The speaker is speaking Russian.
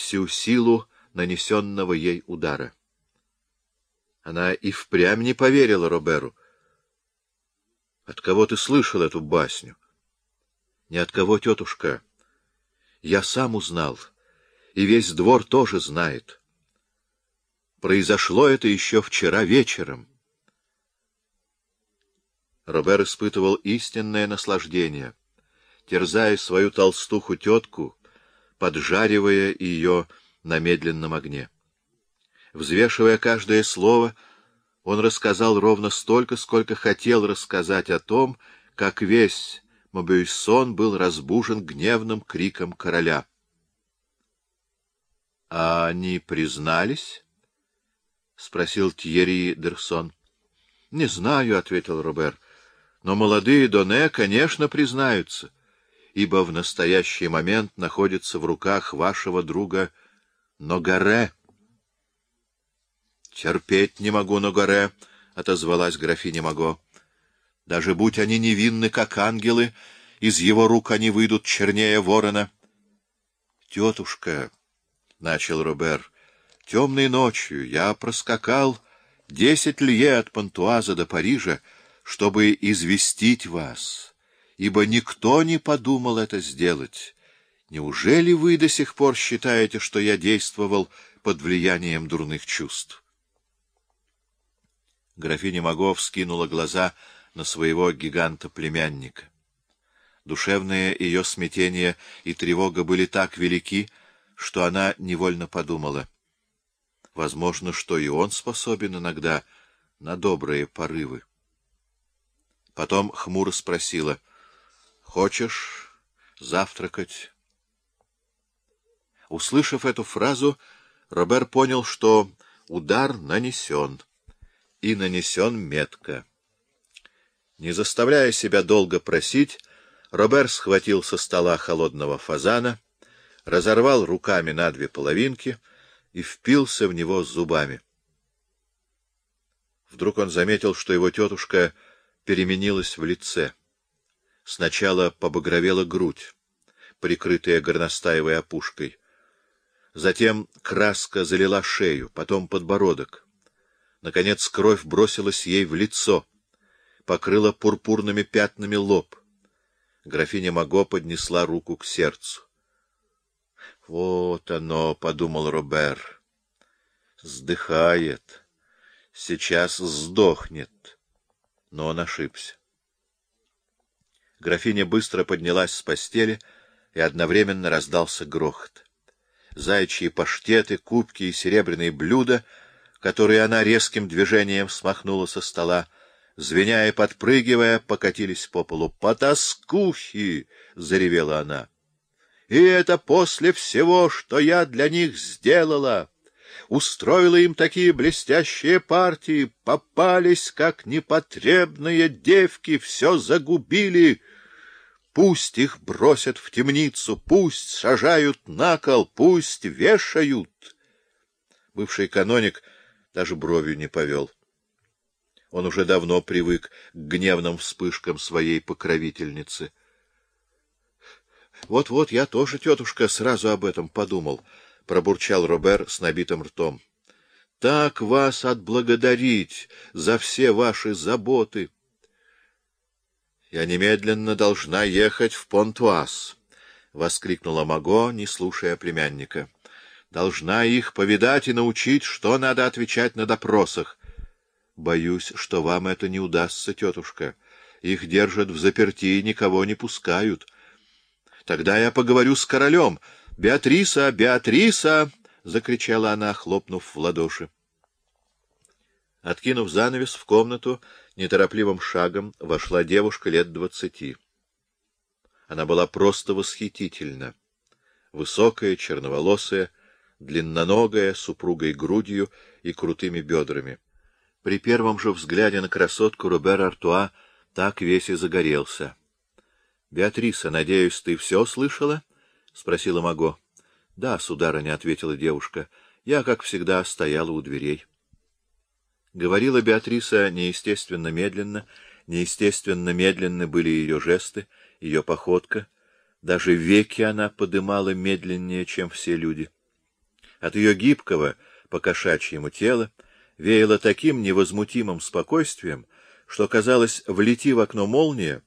всю силу нанесенного ей удара. Она и впрямь не поверила Роберу. — От кого ты слышал эту басню? — Не от кого, тетушка. Я сам узнал, и весь двор тоже знает. Произошло это еще вчера вечером. Робер испытывал истинное наслаждение, терзая свою толстуху-тетку, поджаривая ее на медленном огне. Взвешивая каждое слово, он рассказал ровно столько, сколько хотел рассказать о том, как весь Мобюйсон был разбужен гневным криком короля. — А они признались? — спросил Тьерри Дерсон. — Не знаю, — ответил Робер, — но молодые Доне, конечно, признаются, ибо в настоящий момент находится в руках вашего друга Ногаре. — Терпеть не могу, Ногаре, — отозвалась графиня Маго. — Даже будь они невинны, как ангелы, из его рук они выйдут чернее ворона. — Тетушка, — начал Робер, — темной ночью я проскакал десять лье от Пантуаза до Парижа, чтобы известить вас, ибо никто не подумал это сделать. Неужели вы до сих пор считаете, что я действовал под влиянием дурных чувств? Графиня Магов скинула глаза на своего гиганта-племянника. Душевное ее смятение и тревога были так велики, что она невольно подумала. Возможно, что и он способен иногда на добрые порывы. Потом хмуро спросила, — Хочешь завтракать? Услышав эту фразу, Робер понял, что удар нанесен, и нанесен метко. Не заставляя себя долго просить, Робер схватил со стола холодного фазана, разорвал руками на две половинки и впился в него зубами. Вдруг он заметил, что его тетушка переменилась в лице. Сначала побагровела грудь, прикрытая горностаевой опушкой. Затем краска залила шею, потом подбородок. Наконец кровь бросилась ей в лицо, покрыла пурпурными пятнами лоб. Графиня Маго поднесла руку к сердцу. — Вот оно, — подумал Робер, — сдыхает, сейчас сдохнет. Но он ошибся. Графиня быстро поднялась с постели, и одновременно раздался грохот заячьи паштеты, кубки и серебряные блюда, которые она резким движением смахнула со стола, звеня и подпрыгивая, покатились по полу. «Потаскухи!» — заревела она. «И это после всего, что я для них сделала!» Устроила им такие блестящие партии, попались, как непотребные девки, все загубили. Пусть их бросят в темницу, пусть сажают на кол, пусть вешают. Бывший каноник даже бровью не повел. Он уже давно привык к гневным вспышкам своей покровительницы. Вот-вот я тоже, тетушка, сразу об этом подумал, пробурчал Робер с набитым ртом. Так вас отблагодарить за все ваши заботы. — Я немедленно должна ехать в Понтуаз, — воскликнула Маго, не слушая племянника. — Должна их повидать и научить, что надо отвечать на допросах. — Боюсь, что вам это не удастся, тетушка. Их держат в заперти и никого не пускают. — Тогда я поговорю с королем. — Беатриса, Беатриса! — закричала она, хлопнув в ладоши. Откинув занавес в комнату, неторопливым шагом вошла девушка лет двадцати. Она была просто восхитительна. Высокая, черноволосая, длинноногая, с упругой грудью и крутыми бедрами. При первом же взгляде на красотку Робер Артуа так весь и загорелся. — Беатриса, надеюсь, ты все слышала? — спросила Маго. — Да, сударыня, — ответила девушка. — Я, как всегда, стояла у дверей. Говорила Беатриса неестественно медленно, неестественно медленны были ее жесты, ее походка, даже веки она подымала медленнее, чем все люди. От ее гибкого, покошачьему тела веяло таким невозмутимым спокойствием, что, казалось, влети в окно молния,